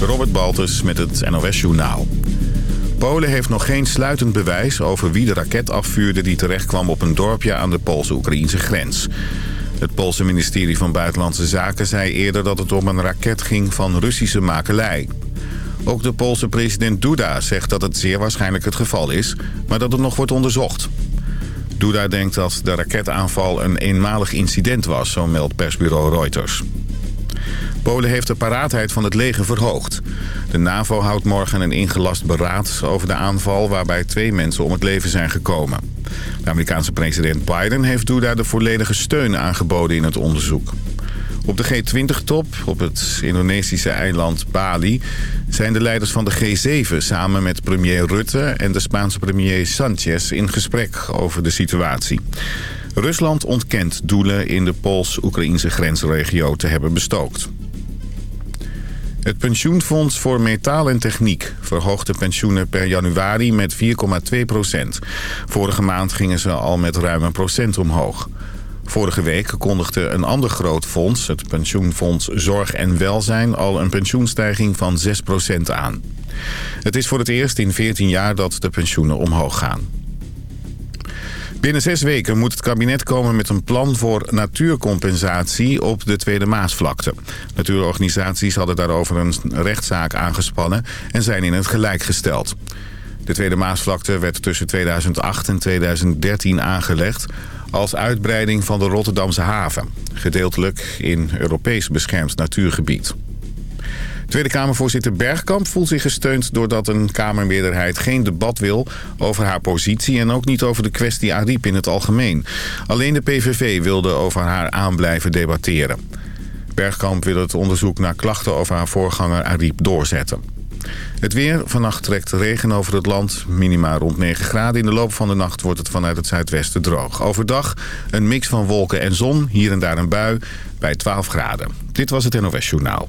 Robert Baltus met het NOS Journaal. Polen heeft nog geen sluitend bewijs over wie de raket afvuurde... die terechtkwam op een dorpje aan de Poolse-Oekraïnse grens. Het Poolse ministerie van Buitenlandse Zaken zei eerder dat het om een raket ging van Russische makelij. Ook de Poolse president Duda zegt dat het zeer waarschijnlijk het geval is... maar dat het nog wordt onderzocht. Duda denkt dat de raketaanval een eenmalig incident was, zo meldt persbureau Reuters. Polen heeft de paraatheid van het leger verhoogd. De NAVO houdt morgen een ingelast beraad over de aanval... waarbij twee mensen om het leven zijn gekomen. De Amerikaanse president Biden heeft Duda de volledige steun aangeboden in het onderzoek. Op de G20-top op het Indonesische eiland Bali... zijn de leiders van de G7 samen met premier Rutte en de Spaanse premier Sanchez... in gesprek over de situatie. Rusland ontkent doelen in de Pools-Oekraïnse grensregio te hebben bestookt. Het pensioenfonds voor metaal en techniek verhoogt de pensioenen per januari met 4,2 procent. Vorige maand gingen ze al met ruim een procent omhoog. Vorige week kondigde een ander groot fonds, het pensioenfonds Zorg en Welzijn... al een pensioenstijging van 6 procent aan. Het is voor het eerst in 14 jaar dat de pensioenen omhoog gaan. Binnen zes weken moet het kabinet komen met een plan voor natuurcompensatie op de Tweede Maasvlakte. Natuurorganisaties hadden daarover een rechtszaak aangespannen en zijn in het gelijk gesteld. De Tweede Maasvlakte werd tussen 2008 en 2013 aangelegd als uitbreiding van de Rotterdamse haven. Gedeeltelijk in Europees beschermd natuurgebied. Tweede Kamervoorzitter Bergkamp voelt zich gesteund doordat een Kamermeerderheid geen debat wil over haar positie en ook niet over de kwestie Ariep in het algemeen. Alleen de PVV wilde over haar aanblijven debatteren. Bergkamp wil het onderzoek naar klachten over haar voorganger Ariep doorzetten. Het weer. Vannacht trekt regen over het land. Minima rond 9 graden. In de loop van de nacht wordt het vanuit het zuidwesten droog. Overdag een mix van wolken en zon. Hier en daar een bui bij 12 graden. Dit was het NOS Journaal.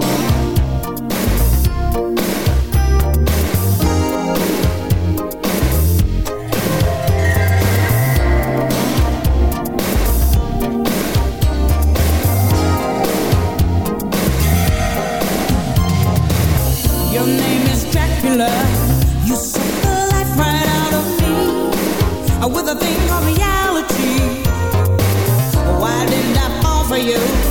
the thing of reality. Why didn't I fall for you?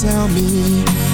Tell me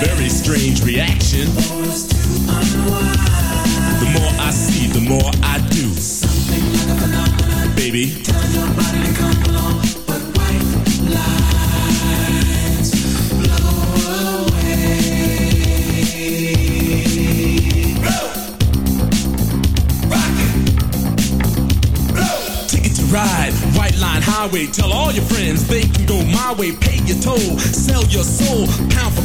very strange reaction. The more I see, the more I do. Like Baby. Below, but Ride, white line highway, tell all your friends they can go my way, pay your toll, sell your soul, pound for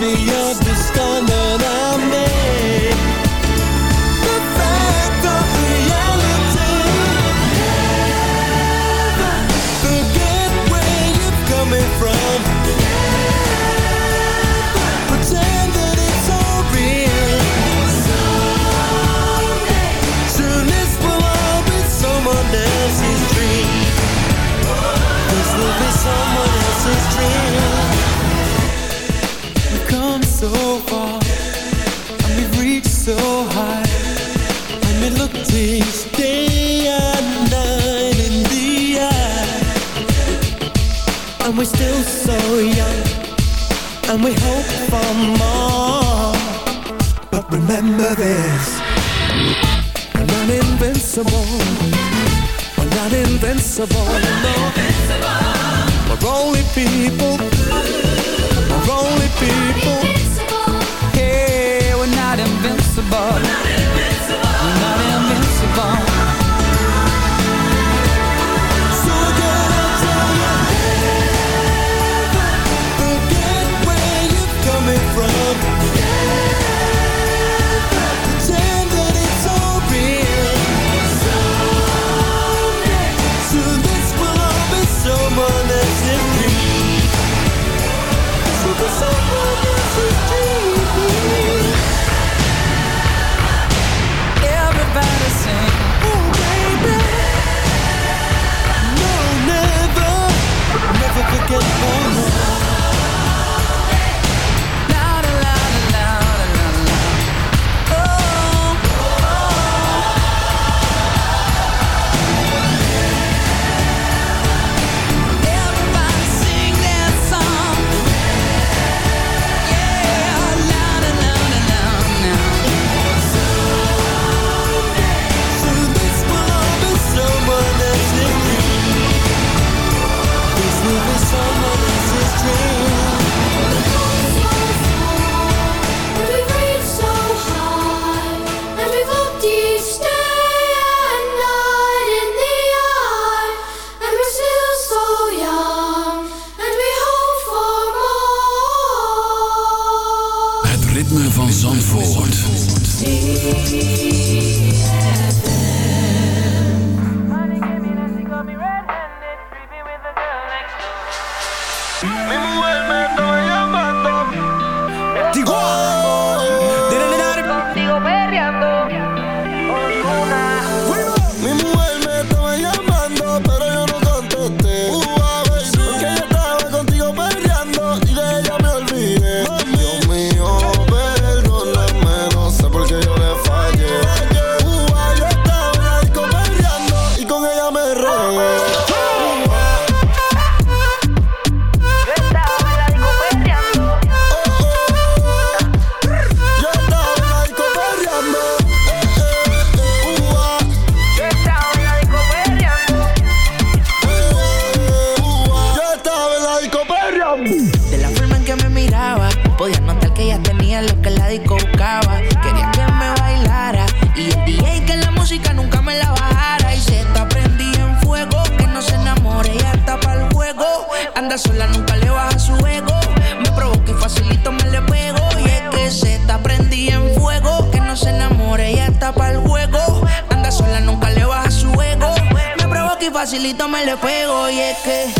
Be your so far, and we've reached so high, and we look takes day and night in the eye, and we're still so young, and we hope for more, but remember this: we're not invincible. We're not invincible, we're not no. Invincible. We're only people. We're only people. solito me le pego y es que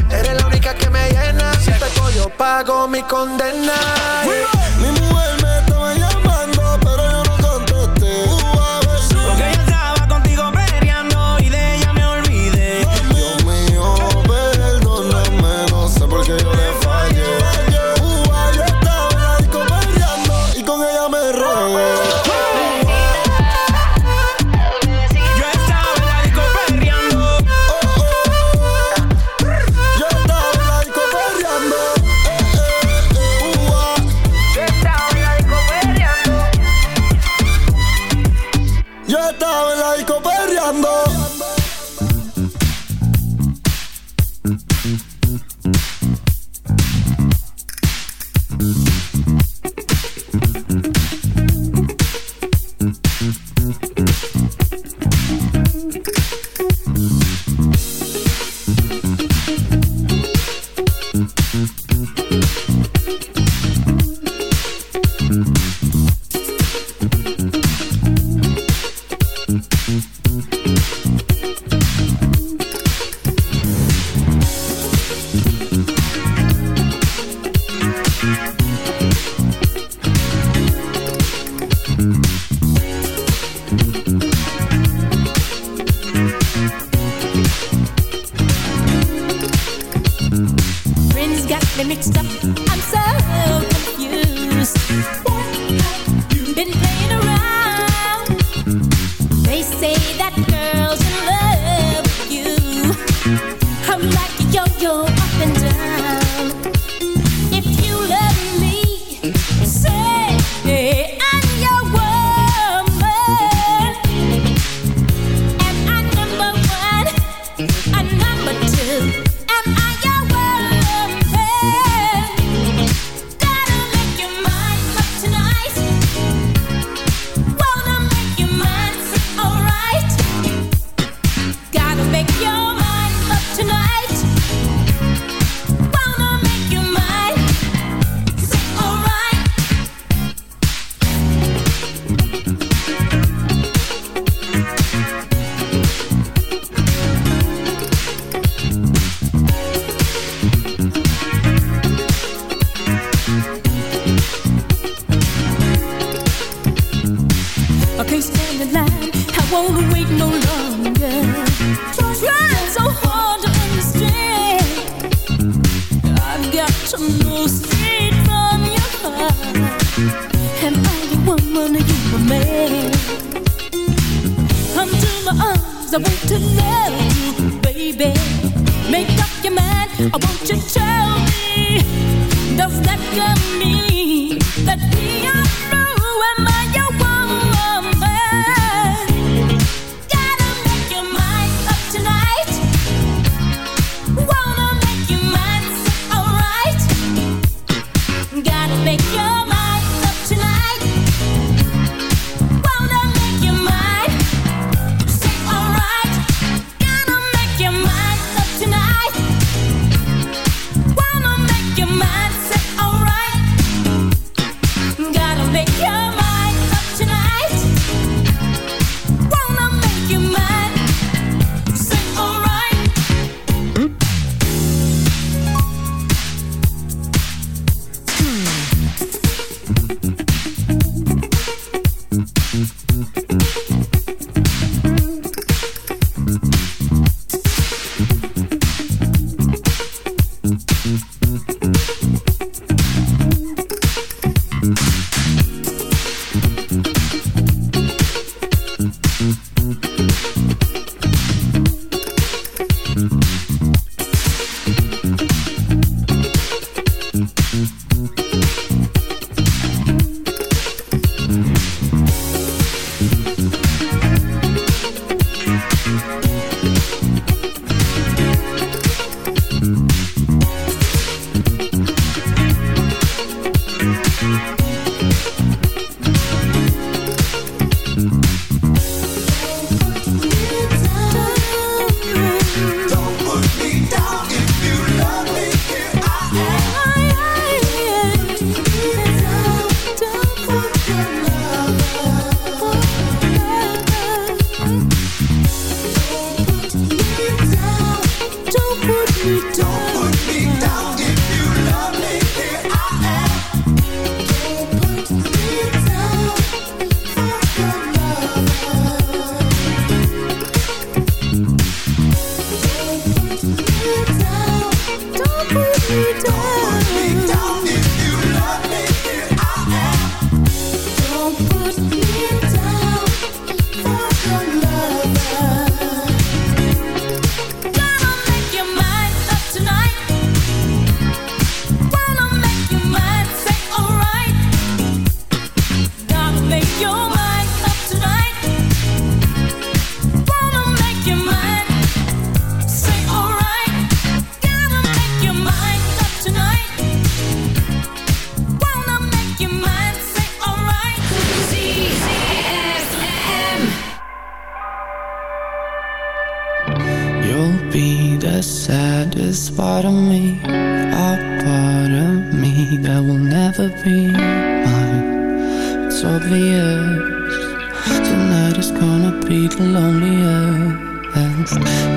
Eres la única que me llena. Si te yo pago mi condena. cuando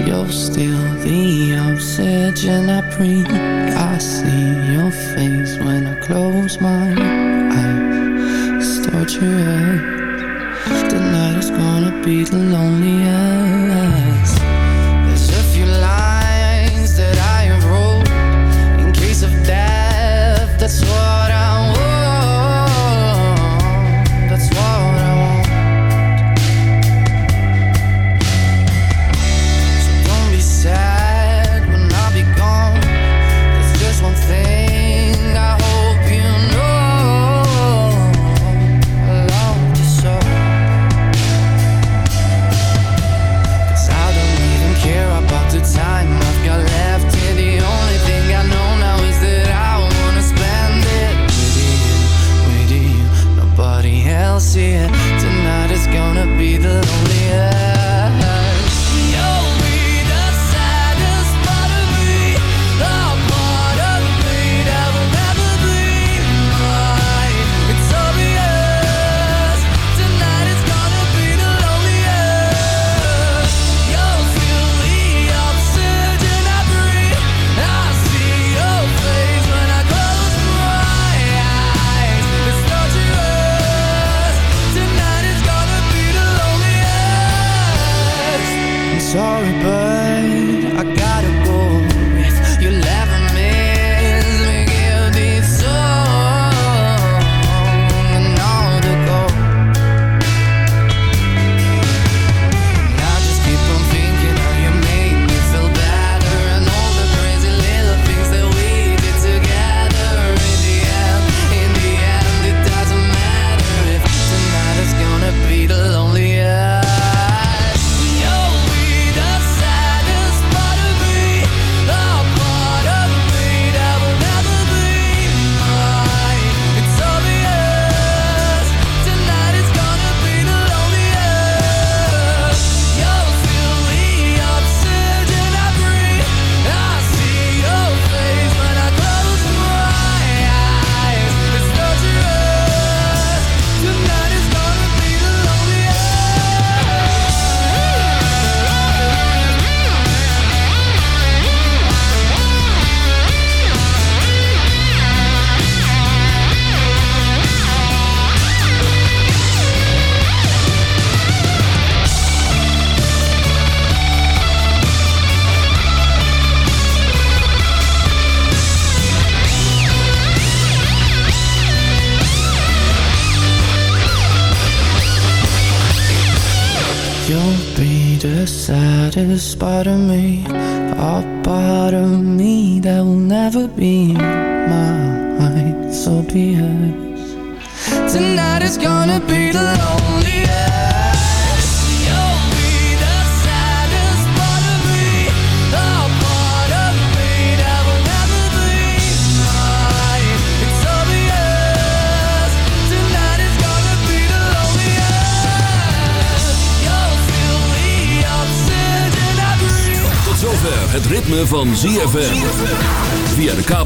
You're still the oxygen I breathe. I see your face when I close my eyes. Start your head The night is gonna be the loneliest.